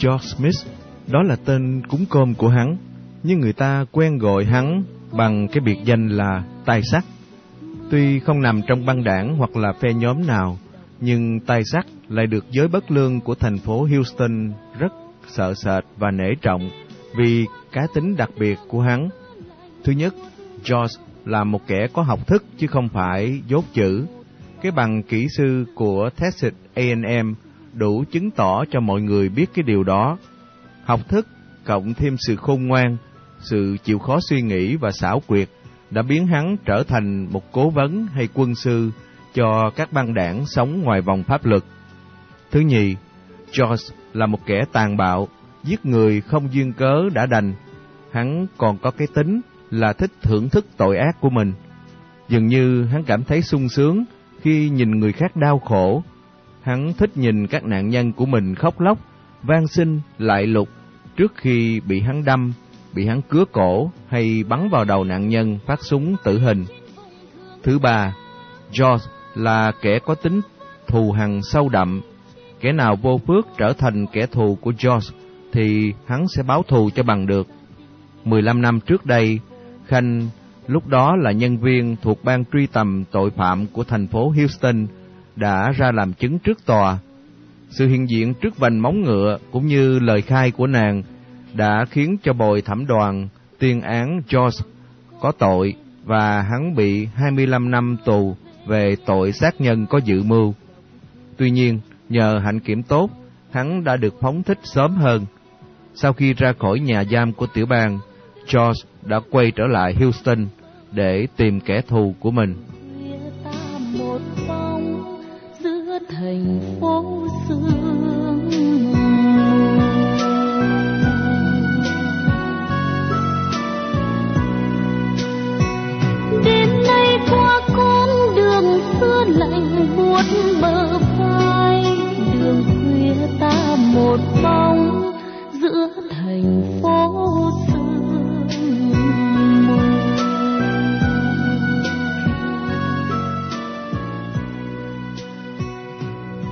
George Smith, đó là tên cúng cơm của hắn, nhưng người ta quen gọi hắn bằng cái biệt danh là tai sắt. Tuy không nằm trong băng đảng hoặc là phe nhóm nào, nhưng tai sắt lại được giới bất lương của thành phố Houston rất sợ sệt và nể trọng vì cá tính đặc biệt của hắn. Thứ nhất, George là một kẻ có học thức chứ không phải dốt chữ. Cái bằng kỹ sư của Texas A&M đủ chứng tỏ cho mọi người biết cái điều đó. Học thức cộng thêm sự khôn ngoan, sự chịu khó suy nghĩ và xảo quyệt đã biến hắn trở thành một cố vấn hay quân sư cho các băng đảng sống ngoài vòng pháp luật. Thứ nhì, George là một kẻ tàn bạo, giết người không duyên cớ đã đành. Hắn còn có cái tính là thích thưởng thức tội ác của mình. Dường như hắn cảm thấy sung sướng khi nhìn người khác đau khổ. Hắn thích nhìn các nạn nhân của mình khóc lóc, van xin, lại lục trước khi bị hắn đâm, bị hắn cứa cổ hay bắn vào đầu nạn nhân phát súng tử hình. Thứ ba, George là kẻ có tính thù hằn sâu đậm. Kẻ nào vô phước trở thành kẻ thù của George thì hắn sẽ báo thù cho bằng được. 15 năm trước đây, Khanh lúc đó là nhân viên thuộc ban truy tầm tội phạm của thành phố Houston đã ra làm chứng trước tòa. Sự hiện diện trước vành móng ngựa cũng như lời khai của nàng đã khiến cho bồi thẩm đoàn tuyên án George có tội và hắn bị 25 năm tù về tội sát nhân có dự mưu. Tuy nhiên, nhờ hạnh kiểm tốt, hắn đã được phóng thích sớm hơn. Sau khi ra khỏi nhà giam của tiểu bang, George đã quay trở lại Houston để tìm kẻ thù của mình. ta một con thành phố sương đêm nay qua con đường xưa lạnh buốt bờ vai đường khuya ta một bóng giữa thành phố xưa.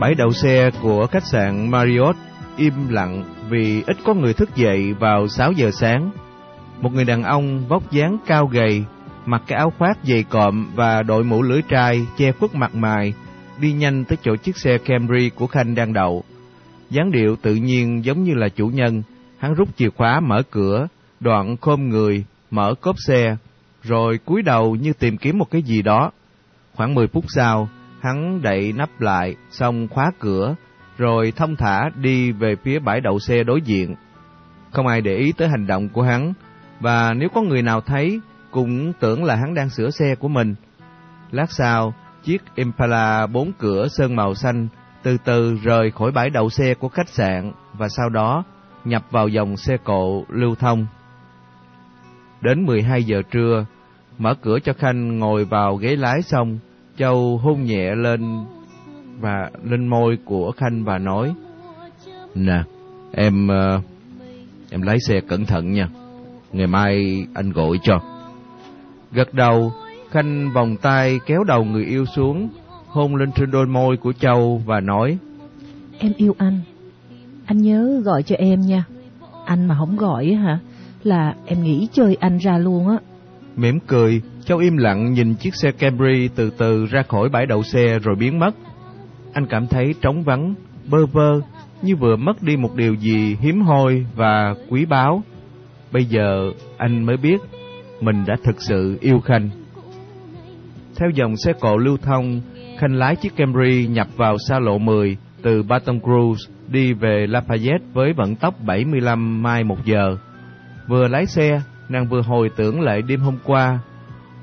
Bãi đậu xe của khách sạn Marriott im lặng vì ít có người thức dậy vào 6 giờ sáng. Một người đàn ông vóc dáng cao gầy, mặc cái áo khoác dày cộm và đội mũ lưỡi trai che khuất mặt mày, đi nhanh tới chỗ chiếc xe Camry của Khanh đang đậu. dáng điệu tự nhiên giống như là chủ nhân, hắn rút chìa khóa mở cửa, đoạn khom người, mở cốp xe, rồi cúi đầu như tìm kiếm một cái gì đó. Khoảng 10 phút sau, hắn đậy nắp lại, xong khóa cửa, rồi thông thả đi về phía bãi đậu xe đối diện. Không ai để ý tới hành động của hắn, và nếu có người nào thấy, cũng tưởng là hắn đang sửa xe của mình. Lát sau, chiếc Impala bốn cửa sơn màu xanh từ từ rời khỏi bãi đậu xe của khách sạn và sau đó nhập vào dòng xe cộ lưu thông. Đến 12 giờ trưa, mở cửa cho Khanh ngồi vào ghế lái xong, Châu hôn nhẹ lên và lên môi của Khanh và nói: "Nè, em ờ, em lái xe cẩn thận nha. Ngày mai anh gọi cho." Gật đầu, Khanh vòng tay kéo đầu người yêu xuống, hôn lên trên đôi môi của Châu và nói: Em yêu anh. Anh nhớ gọi cho em nha. Anh mà không gọi á hả? Là em nghĩ chơi anh ra luôn á. Mỉm cười, Châu im lặng nhìn chiếc xe Camry từ từ ra khỏi bãi đậu xe rồi biến mất. Anh cảm thấy trống vắng, bơ vơ, như vừa mất đi một điều gì hiếm hoi và quý báu. Bây giờ anh mới biết mình đã thực sự yêu Khanh. Theo dòng xe cộ lưu thông, Khanh lái chiếc Camry nhập vào xa lộ 10 từ Baton Rouge đi về Lafayette với vận tốc 75 mai một giờ. Vừa lái xe, nàng vừa hồi tưởng lại đêm hôm qua.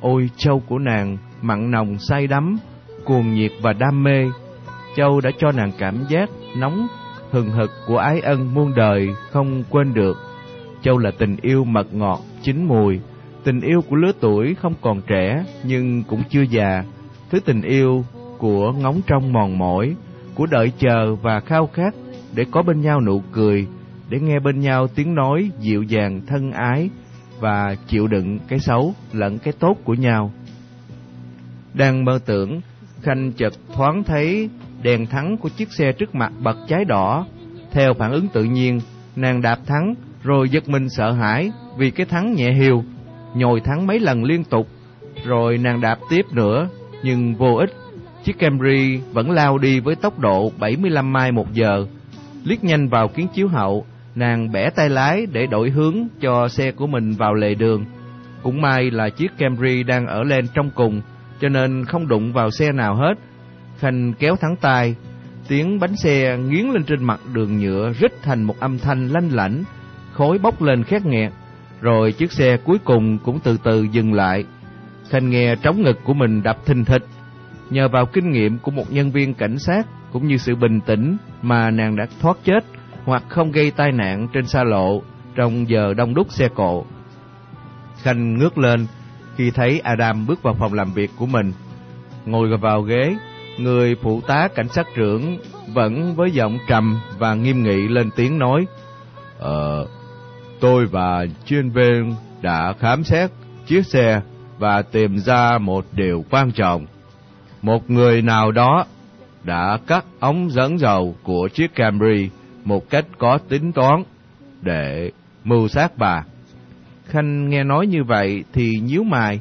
Ôi châu của nàng, mặn nồng say đắm, cuồng nhiệt và đam mê. Châu đã cho nàng cảm giác nóng hừng hực của ái ân muôn đời không quên được. Châu là tình yêu mật ngọt, chín mùi, tình yêu của lứa tuổi không còn trẻ nhưng cũng chưa già, thứ tình yêu của ngóng trong mòn mỏi, của đợi chờ và khao khát để có bên nhau nụ cười, để nghe bên nhau tiếng nói dịu dàng thân ái và chịu đựng cái xấu lẫn cái tốt của nhau. Đang mơ tưởng, Khanh chợt thoáng thấy đèn thắng của chiếc xe trước mặt bật cháy đỏ. Theo phản ứng tự nhiên, nàng đạp thắng rồi giật mình sợ hãi vì cái thắng nhẹ hiu, nhồi thắng mấy lần liên tục, rồi nàng đạp tiếp nữa, nhưng vô ích. Chiếc Camry vẫn lao đi với tốc độ 75 mai một giờ. Liếc nhanh vào kiến chiếu hậu, nàng bẻ tay lái để đổi hướng cho xe của mình vào lề đường. Cũng may là chiếc Camry đang ở lên trong cùng, cho nên không đụng vào xe nào hết. Khanh kéo thắng tay, tiếng bánh xe nghiến lên trên mặt đường nhựa rít thành một âm thanh lanh lảnh, khói bốc lên khét nghẹt, rồi chiếc xe cuối cùng cũng từ từ dừng lại. Khanh nghe trống ngực của mình đập thình thịch. Nhờ vào kinh nghiệm của một nhân viên cảnh sát cũng như sự bình tĩnh mà nàng đã thoát chết hoặc không gây tai nạn trên xa lộ trong giờ đông đúc xe cộ. Khanh ngước lên khi thấy Adam bước vào phòng làm việc của mình. Ngồi vào ghế, người phụ tá cảnh sát trưởng vẫn với giọng trầm và nghiêm nghị lên tiếng nói Ờ, tôi và chuyên viên đã khám xét chiếc xe và tìm ra một điều quan trọng. Một người nào đó đã cắt ống dẫn dầu của chiếc Camry một cách có tính toán để mưu sát bà. Khanh nghe nói như vậy thì nhíu mày,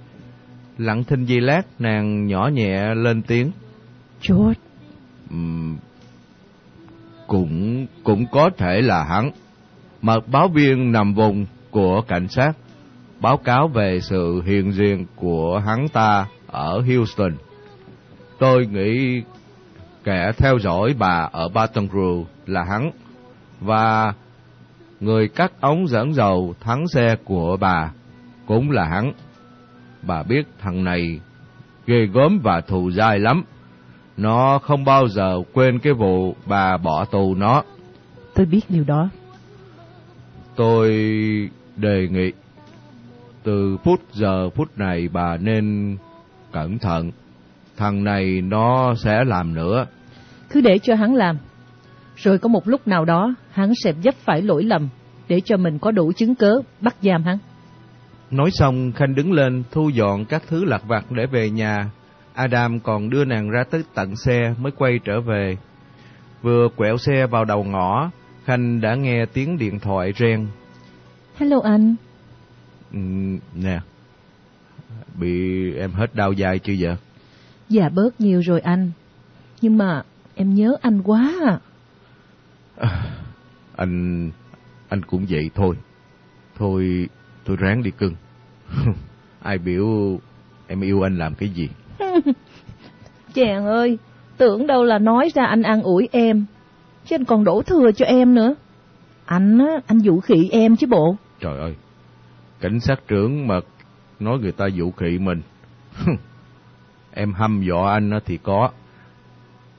lặng thinh giây lát nàng nhỏ nhẹ lên tiếng. George. Um, cũng cũng có thể là hắn. Mật báo viên nằm vùng của cảnh sát báo cáo về sự hiện diện của hắn ta ở Houston. Tôi nghĩ kẻ theo dõi bà ở Baton Rouge là hắn và người cắt ống dẫn dầu thắng xe của bà cũng là hắn. Bà biết thằng này ghê gớm và thù dai lắm. Nó không bao giờ quên cái vụ bà bỏ tù nó. Tôi biết điều đó. Tôi đề nghị từ phút giờ phút này bà nên cẩn thận. Thằng này nó sẽ làm nữa. Cứ để cho hắn làm. Rồi có một lúc nào đó hắn sẽ dấp phải lỗi lầm để cho mình có đủ chứng cớ bắt giam hắn. Nói xong Khanh đứng lên thu dọn các thứ lặt vặt để về nhà. Adam còn đưa nàng ra tới tận xe mới quay trở về. Vừa quẹo xe vào đầu ngõ, Khanh đã nghe tiếng điện thoại reng. Hello anh. Ừ, nè, bị em hết đau dài chưa vậy? Dạ bớt nhiều rồi anh. Nhưng mà em nhớ anh quá à. À anh anh cũng vậy thôi. Thôi tôi ráng đi cưng. Ai biểu em yêu anh làm cái gì? Chàng ơi, tưởng đâu là nói ra anh ăn ủi em, chứ anh còn đổ thừa cho em nữa. Anh á, anh dụ khị em chứ bộ. Trời ơi, cảnh sát trưởng mà nói người ta dụ khị mình. em hăm dọa anh thì có.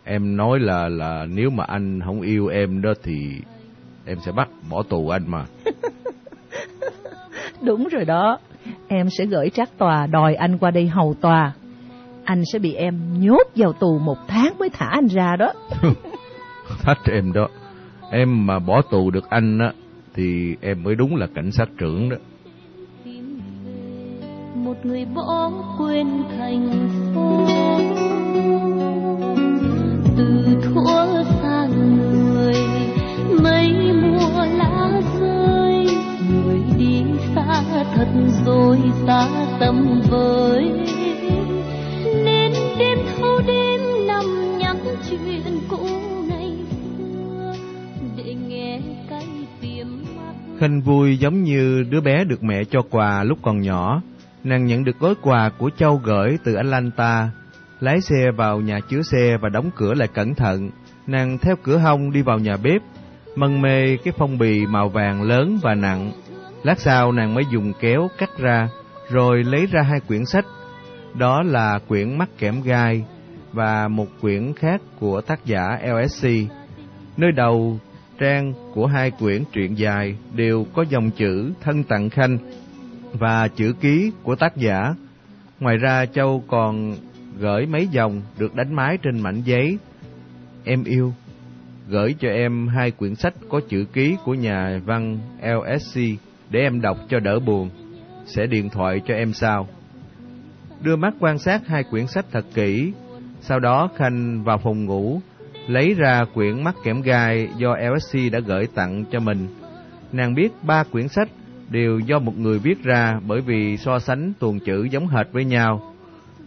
Em nói là là nếu mà anh không yêu em đó thì em sẽ bắt bỏ tù anh mà. Đúng rồi đó. Em sẽ gửi trác tòa đòi anh qua đây hầu tòa. Anh sẽ bị em nhốt vào tù một tháng mới thả anh ra đó. Thách em đó. Em mà bỏ tù được anh á, thì em mới đúng là cảnh sát trưởng đó. Một người bỏ quên thành phố Khanh vui giống như đứa bé được mẹ cho quà lúc còn nhỏ. Nàng nhận được gói quà của Châu gửi từ Atlanta, lái xe vào nhà chứa xe và đóng cửa lại cẩn thận. Nàng theo cửa hông đi vào nhà bếp, mân mê cái phong bì màu vàng lớn và nặng. Lát sau nàng mới dùng kéo cắt ra, rồi lấy ra hai quyển sách. Đó là quyển Mắt kẽm gai và một quyển khác của tác giả LSC. Nơi đầu trang của hai quyển truyện dài đều có dòng chữ thân tặng khanh và chữ ký của tác giả. Ngoài ra Châu còn gửi mấy dòng được đánh mái trên mảnh giấy. Em yêu, gửi cho em hai quyển sách có chữ ký của nhà văn LSC để em đọc cho đỡ buồn. Sẽ điện thoại cho em sau. Đưa mắt quan sát hai quyển sách thật kỹ, sau đó Khanh vào phòng ngủ, lấy ra quyển mắt kẽm gai do LSC đã gửi tặng cho mình. Nàng biết ba quyển sách đều do một người viết ra bởi vì so sánh tuồng chữ giống hệt với nhau.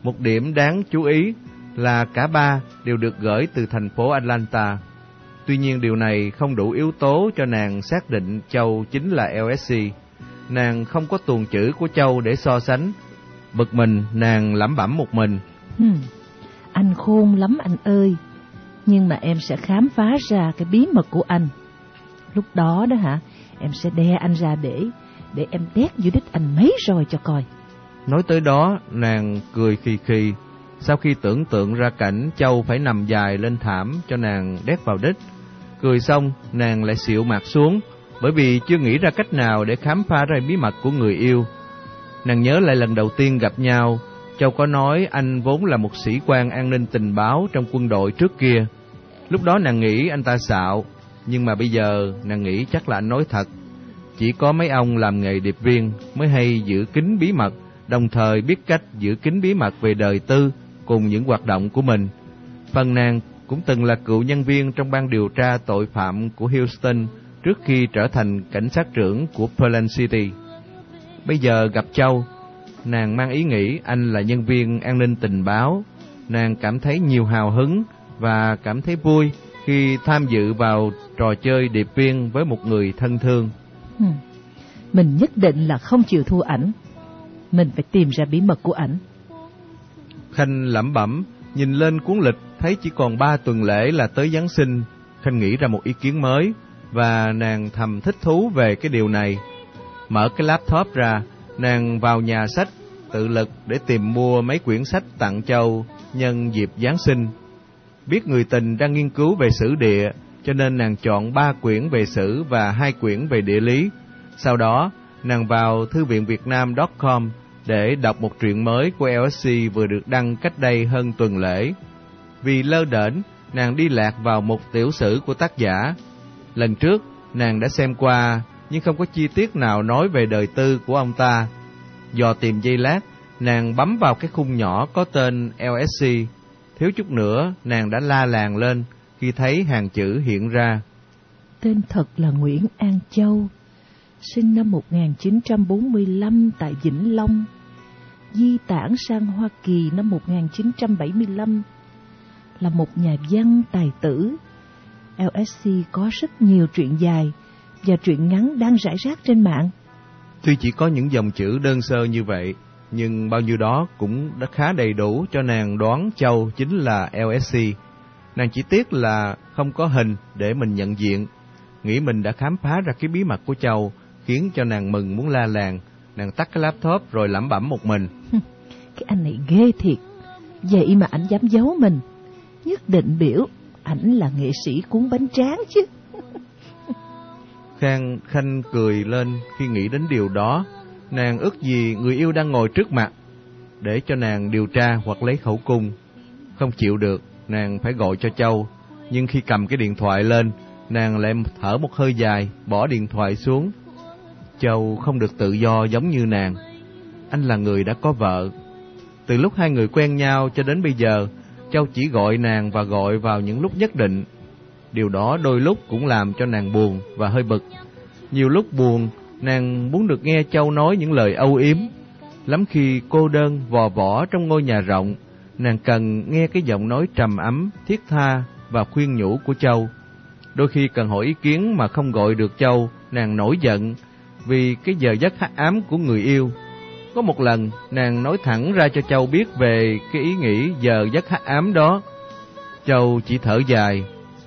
Một điểm đáng chú ý là cả ba đều được gửi từ thành phố Atlanta. Tuy nhiên điều này không đủ yếu tố cho nàng xác định Châu chính là LSC. Nàng không có tuồng chữ của Châu để so sánh. Bực mình, nàng lẩm bẩm một mình. Hmm, anh khôn lắm anh ơi. Nhưng mà em sẽ khám phá ra cái bí mật của anh. Lúc đó đó hả, em sẽ đe anh ra để để em tét dưới đích anh mấy rồi cho coi. Nói tới đó, nàng cười khì khì. Sau khi tưởng tượng ra cảnh Châu phải nằm dài lên thảm cho nàng đét vào đít cười xong nàng lại xịu mặt xuống, bởi vì chưa nghĩ ra cách nào để khám phá ra bí mật của người yêu. Nàng nhớ lại lần đầu tiên gặp nhau, Châu có nói anh vốn là một sĩ quan an ninh tình báo trong quân đội trước kia. Lúc đó nàng nghĩ anh ta xạo, nhưng mà bây giờ nàng nghĩ chắc là anh nói thật. Chỉ có mấy ông làm nghề điệp viên mới hay giữ kín bí mật, đồng thời biết cách giữ kín bí mật về đời tư cùng những hoạt động của mình. Phần nàng cũng từng là cựu nhân viên trong ban điều tra tội phạm của Houston trước khi trở thành cảnh sát trưởng của Pearland City. Bây giờ gặp Châu, nàng mang ý nghĩ anh là nhân viên an ninh tình báo. Nàng cảm thấy nhiều hào hứng và cảm thấy vui khi tham dự vào trò chơi điệp viên với một người thân thương. Hmm. Mình nhất định là không chịu thua ảnh. Mình phải tìm ra bí mật của ảnh. Khanh lẩm bẩm, nhìn lên cuốn lịch thấy chỉ còn ba tuần lễ là tới Giáng sinh. Khanh nghĩ ra một ý kiến mới và nàng thầm thích thú về cái điều này. Mở cái laptop ra, nàng vào nhà sách tự lực để tìm mua mấy quyển sách tặng Châu nhân dịp Giáng sinh. Biết người tình đang nghiên cứu về sử địa, cho nên nàng chọn ba quyển về sử và hai quyển về địa lý. Sau đó, nàng vào thư viện việt nam.com để đọc một truyện mới của LSC vừa được đăng cách đây hơn tuần lễ. Vì lơ đễnh, nàng đi lạc vào một tiểu sử của tác giả. Lần trước, nàng đã xem qua, nhưng không có chi tiết nào nói về đời tư của ông ta. Do tìm dây lát, nàng bấm vào cái khung nhỏ có tên LSC. Thiếu chút nữa, nàng đã la làng lên khi thấy hàng chữ hiện ra. Tên thật là Nguyễn An Châu, sinh năm 1945 tại Vĩnh Long, di tản sang Hoa Kỳ năm 1975, là một nhà văn tài tử. LSC có rất nhiều truyện dài và truyện ngắn đang rải rác trên mạng. Tuy chỉ có những dòng chữ đơn sơ như vậy, nhưng bao nhiêu đó cũng đã khá đầy đủ cho nàng đoán Châu chính là LSC. Nàng chỉ tiếc là không có hình để mình nhận diện. Nghĩ mình đã khám phá ra cái bí mật của Châu, khiến cho nàng mừng muốn la làng. Nàng tắt cái laptop rồi lẩm bẩm một mình cái anh này ghê thiệt. Vậy mà ảnh dám giấu mình. Nhất định biểu ảnh là nghệ sĩ cuốn bánh tráng chứ. Khang Khanh cười lên khi nghĩ đến điều đó. Nàng ước gì người yêu đang ngồi trước mặt để cho nàng điều tra hoặc lấy khẩu cung. Không chịu được, nàng phải gọi cho Châu. Nhưng khi cầm cái điện thoại lên, nàng lại thở một hơi dài, bỏ điện thoại xuống. Châu không được tự do giống như nàng. Anh là người đã có vợ. Từ lúc hai người quen nhau cho đến bây giờ, Châu chỉ gọi nàng và gọi vào những lúc nhất định. Điều đó đôi lúc cũng làm cho nàng buồn và hơi bực. Nhiều lúc buồn, nàng muốn được nghe Châu nói những lời âu yếm. Lắm khi cô đơn vò vỏ trong ngôi nhà rộng, nàng cần nghe cái giọng nói trầm ấm, thiết tha và khuyên nhủ của Châu. Đôi khi cần hỏi ý kiến mà không gọi được Châu, nàng nổi giận vì cái giờ giấc ám của người yêu. Có một lần, nàng nói thẳng ra cho Châu biết về cái ý nghĩ giờ giấc hắc ám đó. Châu chỉ thở dài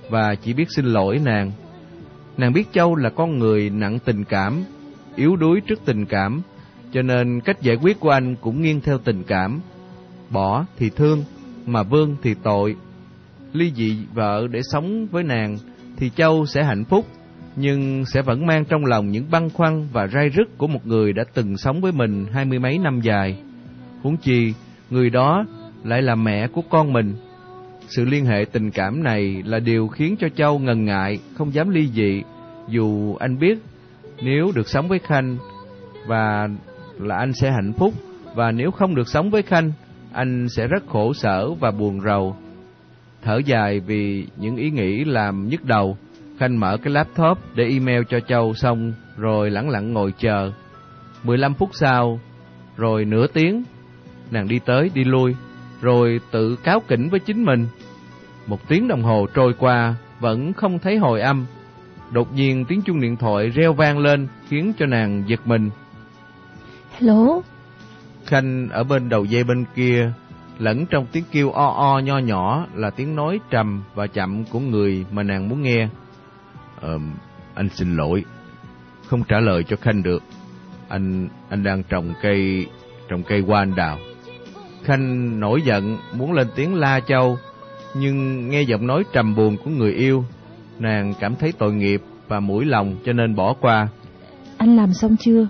và chỉ biết xin lỗi nàng. Nàng biết Châu là con người nặng tình cảm, yếu đuối trước tình cảm, cho nên cách giải quyết của anh cũng nghiêng theo tình cảm. Bỏ thì thương, mà vương thì tội. Ly dị vợ để sống với nàng thì Châu sẽ hạnh phúc, nhưng sẽ vẫn mang trong lòng những băn khoăn và rai rứt của một người đã từng sống với mình hai mươi mấy năm dài. Huống chi, người đó lại là mẹ của con mình. Sự liên hệ tình cảm này là điều khiến cho Châu ngần ngại, không dám ly dị, dù anh biết nếu được sống với Khanh và là anh sẽ hạnh phúc, và nếu không được sống với Khanh, anh sẽ rất khổ sở và buồn rầu. Thở dài vì những ý nghĩ làm nhức đầu, Khanh mở cái laptop để email cho Châu xong rồi lẳng lặng ngồi chờ. 15 phút sau, rồi nửa tiếng, nàng đi tới đi lui, rồi tự cáo kỉnh với chính mình. Một tiếng đồng hồ trôi qua, vẫn không thấy hồi âm. Đột nhiên tiếng chuông điện thoại reo vang lên khiến cho nàng giật mình. Hello? Khanh ở bên đầu dây bên kia, lẫn trong tiếng kêu o o nho nhỏ là tiếng nói trầm và chậm của người mà nàng muốn nghe. Ờ, anh xin lỗi, không trả lời cho Khanh được. Anh anh đang trồng cây trồng cây hoa anh đào. Khanh nổi giận muốn lên tiếng la Châu, nhưng nghe giọng nói trầm buồn của người yêu, nàng cảm thấy tội nghiệp và mũi lòng cho nên bỏ qua. Anh làm xong chưa?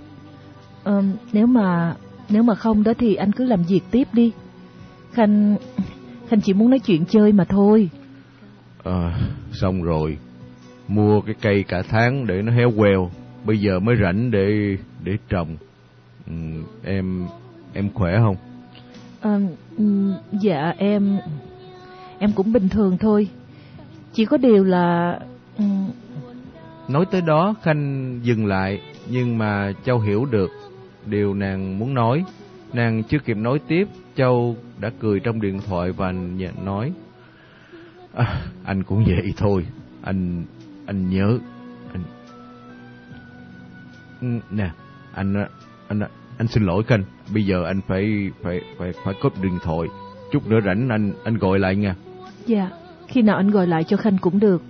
Ờ, nếu mà nếu mà không đó thì anh cứ làm việc tiếp đi. Khanh Khanh chỉ muốn nói chuyện chơi mà thôi. À, xong rồi. Mua cái cây cả tháng để nó héo queo, bây giờ mới rảnh để để trồng. Ừ, em em khỏe không? À, dạ em em cũng bình thường thôi. Chỉ có điều là ừ. Nói tới đó Khanh dừng lại nhưng mà Châu hiểu được điều nàng muốn nói. Nàng chưa kịp nói tiếp, Châu đã cười trong điện thoại và nói à, Anh cũng vậy thôi, anh anh nhớ. Anh nè anh anh anh xin lỗi khanh bây giờ anh phải phải phải phải cúp điện thoại. Chút nữa rảnh anh anh gọi lại nha. Dạ khi nào anh gọi lại cho khanh cũng được.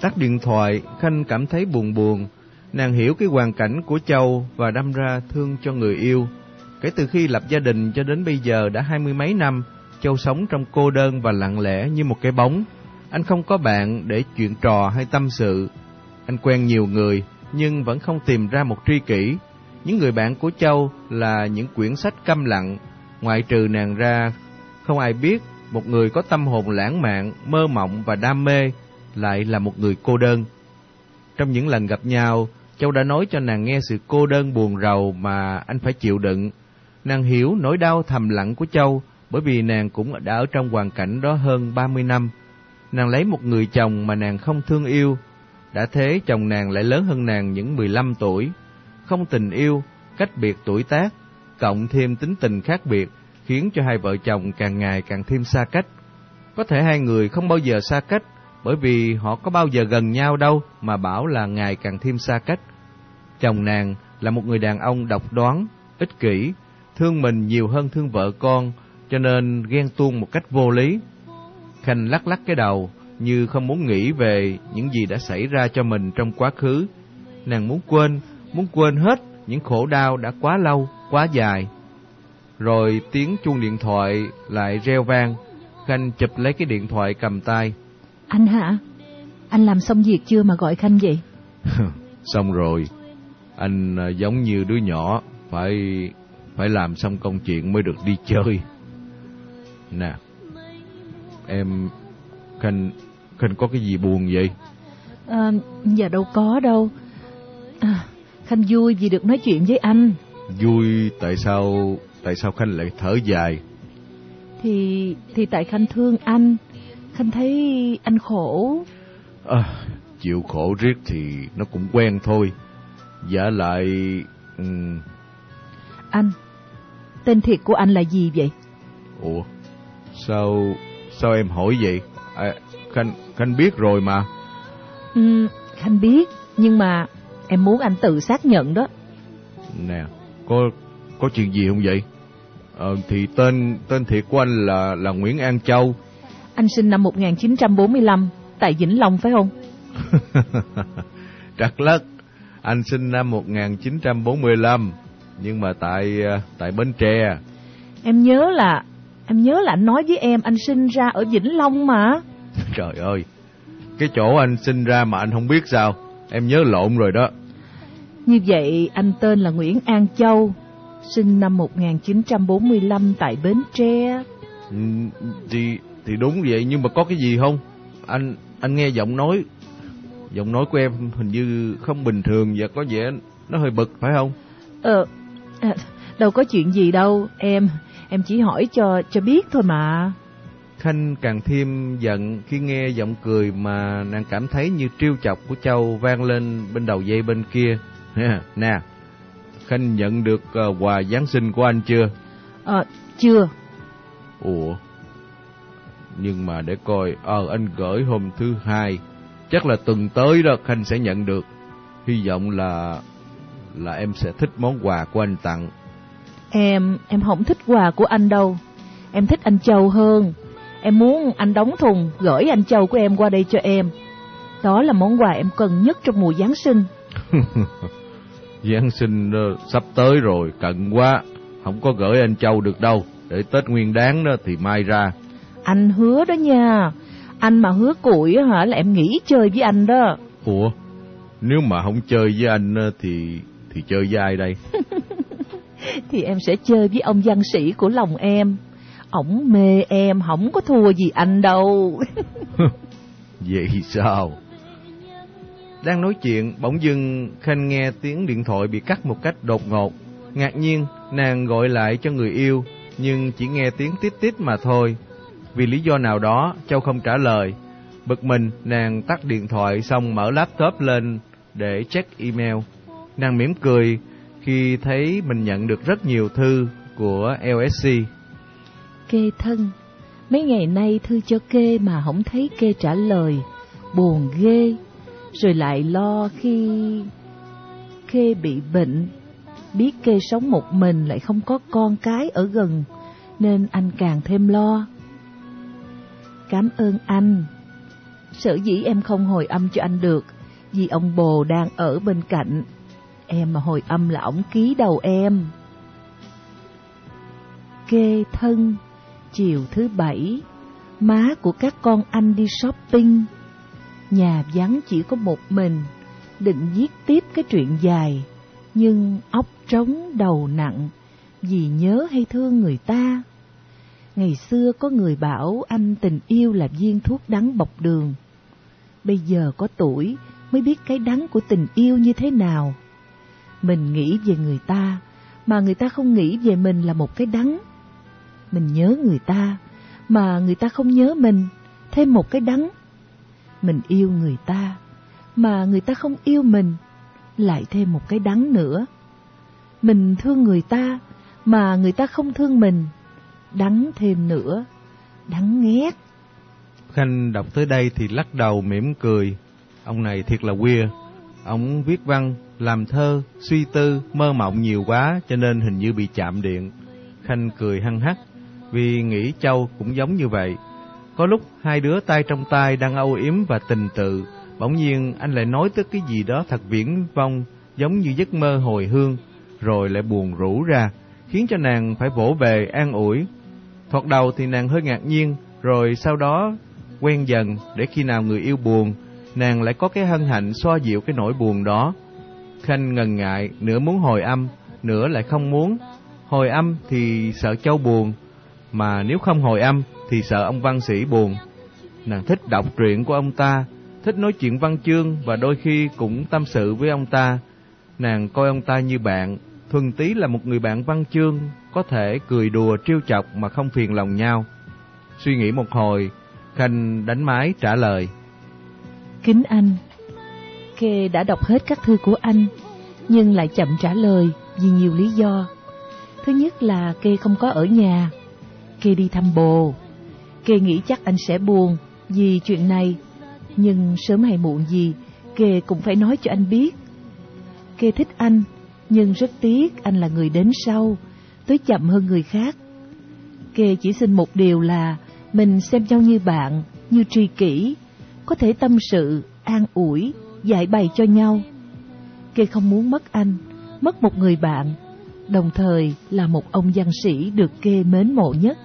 Tắt điện thoại khanh cảm thấy buồn buồn. Nàng hiểu cái hoàn cảnh của châu và đâm ra thương cho người yêu. Kể từ khi lập gia đình cho đến bây giờ đã hai mươi mấy năm châu sống trong cô đơn và lặng lẽ như một cái bóng anh không có bạn để chuyện trò hay tâm sự. Anh quen nhiều người nhưng vẫn không tìm ra một tri kỷ. Những người bạn của Châu là những quyển sách câm lặng, ngoại trừ nàng ra, không ai biết một người có tâm hồn lãng mạn, mơ mộng và đam mê lại là một người cô đơn. Trong những lần gặp nhau, Châu đã nói cho nàng nghe sự cô đơn buồn rầu mà anh phải chịu đựng. Nàng hiểu nỗi đau thầm lặng của Châu bởi vì nàng cũng đã ở trong hoàn cảnh đó hơn 30 năm nàng lấy một người chồng mà nàng không thương yêu. Đã thế chồng nàng lại lớn hơn nàng những 15 tuổi, không tình yêu, cách biệt tuổi tác, cộng thêm tính tình khác biệt, khiến cho hai vợ chồng càng ngày càng thêm xa cách. Có thể hai người không bao giờ xa cách, bởi vì họ có bao giờ gần nhau đâu mà bảo là ngày càng thêm xa cách. Chồng nàng là một người đàn ông độc đoán, ích kỷ, thương mình nhiều hơn thương vợ con, cho nên ghen tuông một cách vô lý. Khanh lắc lắc cái đầu, như không muốn nghĩ về những gì đã xảy ra cho mình trong quá khứ. Nàng muốn quên, muốn quên hết những khổ đau đã quá lâu, quá dài. Rồi tiếng chuông điện thoại lại reo vang, Khanh chụp lấy cái điện thoại cầm tay. Anh hả? Anh làm xong việc chưa mà gọi Khanh vậy? xong rồi. Anh à, giống như đứa nhỏ, phải phải làm xong công chuyện mới được đi chơi. Nè, em khanh khanh có cái gì buồn vậy? À, dạ đâu có đâu. À, khanh vui vì được nói chuyện với anh. Vui tại sao tại sao khanh lại thở dài? Thì thì tại khanh thương anh. Khanh thấy anh khổ. À, chịu khổ riết thì nó cũng quen thôi. Giả lại um... anh tên thiệt của anh là gì vậy? Ủa sao Sao em hỏi vậy? À, Khanh, Khanh biết rồi mà. Ừ, Khanh biết, nhưng mà em muốn anh tự xác nhận đó. Nè, có có chuyện gì không vậy? Ờ, thì tên tên thiệt của anh là là Nguyễn An Châu. Anh sinh năm 1945 tại Vĩnh Long phải không? Trật lất. Anh sinh năm 1945 nhưng mà tại tại Bến Tre. Em nhớ là Em nhớ là anh nói với em anh sinh ra ở Vĩnh Long mà. Trời ơi, cái chỗ anh sinh ra mà anh không biết sao, em nhớ lộn rồi đó. Như vậy anh tên là Nguyễn An Châu, sinh năm 1945 tại Bến Tre. Ừ, thì thì đúng vậy nhưng mà có cái gì không? Anh anh nghe giọng nói giọng nói của em hình như không bình thường và có vẻ nó hơi bực phải không? Ờ, à, đâu có chuyện gì đâu, em em chỉ hỏi cho cho biết thôi mà. Khanh càng thêm giận khi nghe giọng cười mà nàng cảm thấy như trêu chọc của Châu vang lên bên đầu dây bên kia. nè, Khanh nhận được uh, quà Giáng sinh của anh chưa? Ờ, chưa. Ủa? Nhưng mà để coi, ờ anh gửi hôm thứ hai, chắc là tuần tới đó Khanh sẽ nhận được. Hy vọng là là em sẽ thích món quà của anh tặng. Em, em không thích quà của anh đâu. Em thích anh Châu hơn. Em muốn anh đóng thùng gửi anh Châu của em qua đây cho em. Đó là món quà em cần nhất trong mùa Giáng sinh. Giáng sinh uh, sắp tới rồi, cận quá. Không có gửi anh Châu được đâu. Để Tết Nguyên đáng đó thì mai ra. Anh hứa đó nha. Anh mà hứa củi hả là em nghỉ chơi với anh đó. Ủa, nếu mà không chơi với anh thì thì chơi với ai đây? thì em sẽ chơi với ông văn sĩ của lòng em. Ổng mê em, không có thua gì anh đâu. Vậy sao? Đang nói chuyện, bỗng dưng Khanh nghe tiếng điện thoại bị cắt một cách đột ngột. Ngạc nhiên, nàng gọi lại cho người yêu, nhưng chỉ nghe tiếng tít tít mà thôi. Vì lý do nào đó, Châu không trả lời. Bực mình, nàng tắt điện thoại xong mở laptop lên để check email. Nàng mỉm cười khi thấy mình nhận được rất nhiều thư của LSC. Kê thân, mấy ngày nay thư cho kê mà không thấy kê trả lời, buồn ghê, rồi lại lo khi kê bị bệnh, biết kê sống một mình lại không có con cái ở gần, nên anh càng thêm lo. Cảm ơn anh. Sở dĩ em không hồi âm cho anh được, vì ông bồ đang ở bên cạnh. Em mà hồi âm là ổng ký đầu em. Kê thân, chiều thứ bảy, má của các con anh đi shopping. Nhà vắng chỉ có một mình, định viết tiếp cái chuyện dài, nhưng óc trống đầu nặng, vì nhớ hay thương người ta. Ngày xưa có người bảo anh tình yêu là viên thuốc đắng bọc đường. Bây giờ có tuổi mới biết cái đắng của tình yêu như thế nào. Mình nghĩ về người ta, mà người ta không nghĩ về mình là một cái đắng. Mình nhớ người ta, mà người ta không nhớ mình, thêm một cái đắng. Mình yêu người ta, mà người ta không yêu mình, lại thêm một cái đắng nữa. Mình thương người ta, mà người ta không thương mình, đắng thêm nữa, đắng nghét. Khanh đọc tới đây thì lắc đầu mỉm cười. Ông này thiệt là queer. Ông viết văn, làm thơ, suy tư, mơ mộng nhiều quá cho nên hình như bị chạm điện. Khanh cười hăng hắc vì nghĩ Châu cũng giống như vậy. Có lúc hai đứa tay trong tay đang âu yếm và tình tự, bỗng nhiên anh lại nói tới cái gì đó thật viễn vông, giống như giấc mơ hồi hương, rồi lại buồn rũ ra, khiến cho nàng phải vỗ về an ủi. Thoạt đầu thì nàng hơi ngạc nhiên, rồi sau đó quen dần để khi nào người yêu buồn, nàng lại có cái hân hạnh xoa dịu cái nỗi buồn đó. Khanh ngần ngại, nửa muốn hồi âm, nửa lại không muốn. Hồi âm thì sợ Châu buồn, mà nếu không hồi âm thì sợ ông văn sĩ buồn. Nàng thích đọc truyện của ông ta, thích nói chuyện văn chương và đôi khi cũng tâm sự với ông ta. Nàng coi ông ta như bạn, thuần tí là một người bạn văn chương, có thể cười đùa trêu chọc mà không phiền lòng nhau. Suy nghĩ một hồi, Khanh đánh máy trả lời. Kính anh, Kê đã đọc hết các thư của anh, nhưng lại chậm trả lời vì nhiều lý do. Thứ nhất là Kê không có ở nhà, Kê đi thăm bồ. Kê nghĩ chắc anh sẽ buồn vì chuyện này, nhưng sớm hay muộn gì, Kê cũng phải nói cho anh biết. Kê thích anh, nhưng rất tiếc anh là người đến sau, tới chậm hơn người khác. Kê chỉ xin một điều là mình xem nhau như bạn, như tri kỷ, có thể tâm sự, an ủi, giải bày cho nhau. Kê không muốn mất anh, mất một người bạn, đồng thời là một ông văn sĩ được Kê mến mộ nhất.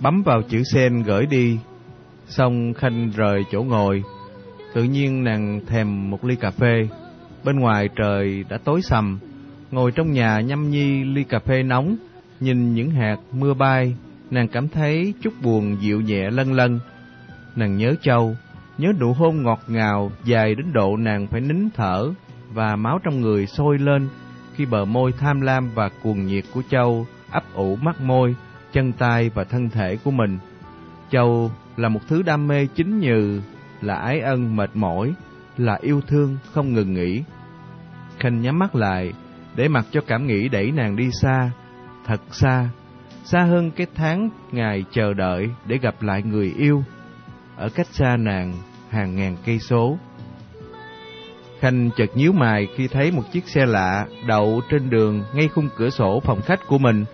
Bấm vào chữ sen gửi đi, xong Khanh rời chỗ ngồi. Tự nhiên nàng thèm một ly cà phê. Bên ngoài trời đã tối sầm, ngồi trong nhà nhâm nhi ly cà phê nóng, nhìn những hạt mưa bay, nàng cảm thấy chút buồn dịu nhẹ lân lân. Nàng nhớ Châu, nhớ nụ hôn ngọt ngào dài đến độ nàng phải nín thở và máu trong người sôi lên khi bờ môi tham lam và cuồng nhiệt của Châu ấp ủ mắt môi, chân tay và thân thể của mình. Châu là một thứ đam mê chính như là ái ân mệt mỏi, là yêu thương không ngừng nghỉ. Khanh nhắm mắt lại, để mặc cho cảm nghĩ đẩy nàng đi xa, thật xa, xa hơn cái tháng ngày chờ đợi để gặp lại người yêu, ở cách xa nàng hàng ngàn cây số. Khanh chợt nhíu mày khi thấy một chiếc xe lạ đậu trên đường ngay khung cửa sổ phòng khách của mình.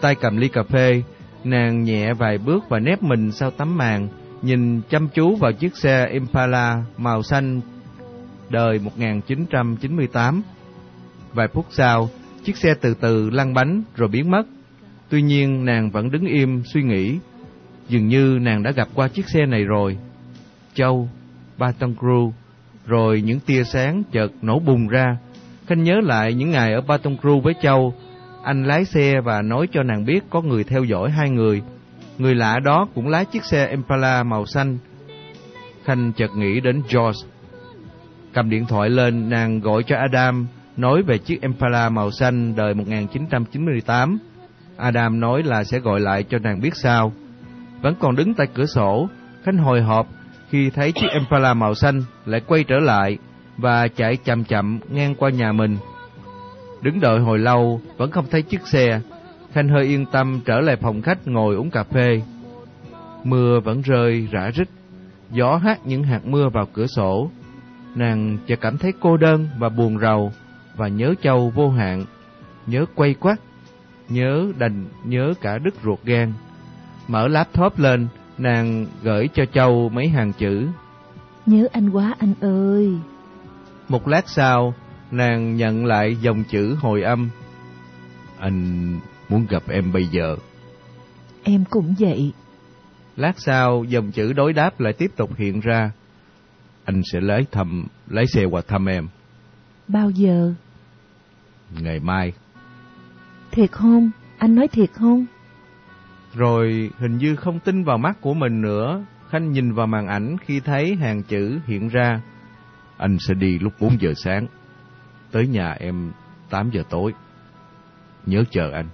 Tay cầm ly cà phê, nàng nhẹ vài bước và nép mình sau tấm màn, nhìn chăm chú vào chiếc xe Impala màu xanh đời 1998. Vài phút sau, chiếc xe từ từ lăn bánh rồi biến mất. Tuy nhiên nàng vẫn đứng im suy nghĩ. Dường như nàng đã gặp qua chiếc xe này rồi. Châu, Baton Rouge, rồi những tia sáng chợt nổ bùng ra. Khanh nhớ lại những ngày ở Baton Rouge với Châu, anh lái xe và nói cho nàng biết có người theo dõi hai người. Người lạ đó cũng lái chiếc xe Impala màu xanh. Khanh chợt nghĩ đến George. Cầm điện thoại lên, nàng gọi cho Adam, nói về chiếc Impala màu xanh đời 1998. Adam nói là sẽ gọi lại cho nàng biết sao. Vẫn còn đứng tại cửa sổ, Khanh hồi hộp khi thấy chiếc Impala màu xanh lại quay trở lại và chạy chậm chậm ngang qua nhà mình. Đứng đợi hồi lâu vẫn không thấy chiếc xe, Khanh hơi yên tâm trở lại phòng khách ngồi uống cà phê. Mưa vẫn rơi rã rít, gió hát những hạt mưa vào cửa sổ. Nàng chợt cảm thấy cô đơn và buồn rầu và nhớ Châu vô hạn, nhớ quay quắt, nhớ đành nhớ cả đứt ruột gan. Mở laptop lên, nàng gửi cho Châu mấy hàng chữ. Nhớ anh quá anh ơi. Một lát sau, nàng nhận lại dòng chữ hồi âm. Anh muốn gặp em bây giờ. Em cũng vậy. Lát sau, dòng chữ đối đáp lại tiếp tục hiện ra. Anh sẽ lấy thăm, lấy xe qua thăm em. Bao giờ? Ngày mai. Thiệt không? Anh nói thiệt không? Rồi hình như không tin vào mắt của mình nữa, Khanh nhìn vào màn ảnh khi thấy hàng chữ hiện ra. Anh sẽ đi lúc 4 giờ sáng, tới nhà em 8 giờ tối. Nhớ chờ anh.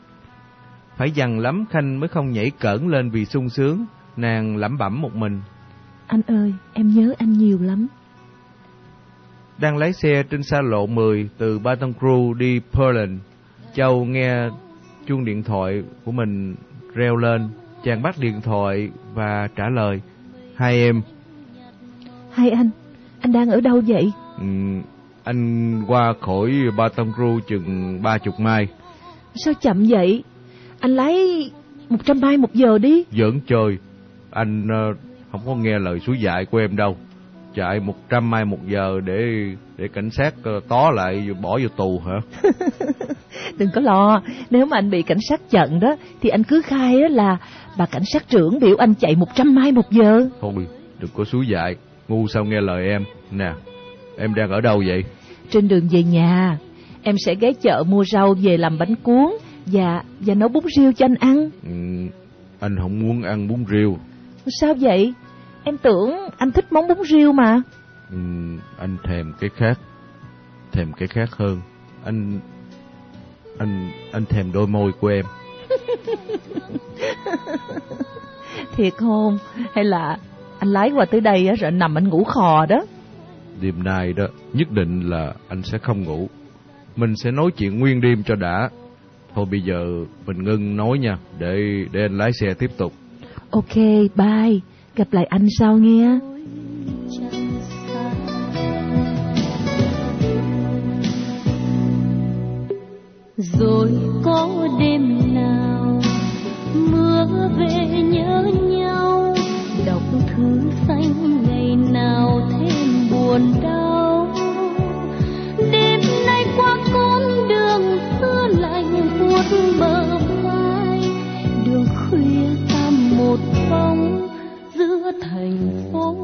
Phải dằn lắm Khanh mới không nhảy cỡn lên vì sung sướng, nàng lẩm bẩm một mình. Anh ơi, em nhớ anh nhiều lắm. Đang lái xe trên xa lộ 10 từ Baton Rouge đi Pearland, Châu nghe chuông điện thoại của mình reo lên, chàng bắt điện thoại và trả lời. Hai em. Hai anh, anh đang ở đâu vậy? Ừ, anh qua khỏi Baton Rouge chừng ba chục mai. Sao chậm vậy? Anh lái một trăm mai một giờ đi. Giỡn chơi, anh uh, không có nghe lời suối dạy của em đâu. Chạy một trăm mai một giờ để để cảnh sát uh, tó lại bỏ vô tù hả? Đừng có lo, nếu mà anh bị cảnh sát chặn đó thì anh cứ khai là bà cảnh sát trưởng biểu anh chạy một trăm mai một giờ. Thôi, đừng có suối dại, ngu sao nghe lời em. Nè, em đang ở đâu vậy? Trên đường về nhà, em sẽ ghé chợ mua rau về làm bánh cuốn và và nấu bún riêu cho anh ăn. Ừ, anh không muốn ăn bún riêu. Sao vậy? Em tưởng anh thích món bún riêu mà. Ừ, anh thèm cái khác, thèm cái khác hơn. Anh anh anh thèm đôi môi của em. Thiệt không? Hay là anh lái qua tới đây rồi nằm anh ngủ khò đó? Đêm nay đó, nhất định là anh sẽ không ngủ. Mình sẽ nói chuyện nguyên đêm cho đã. Thôi bây giờ mình ngưng nói nha, để để anh lái xe tiếp tục. Ok, bye. Gặp lại anh sau nghe. rồi có đêm nào mưa về nhớ nhau, đọc thư xanh hạnh phúc.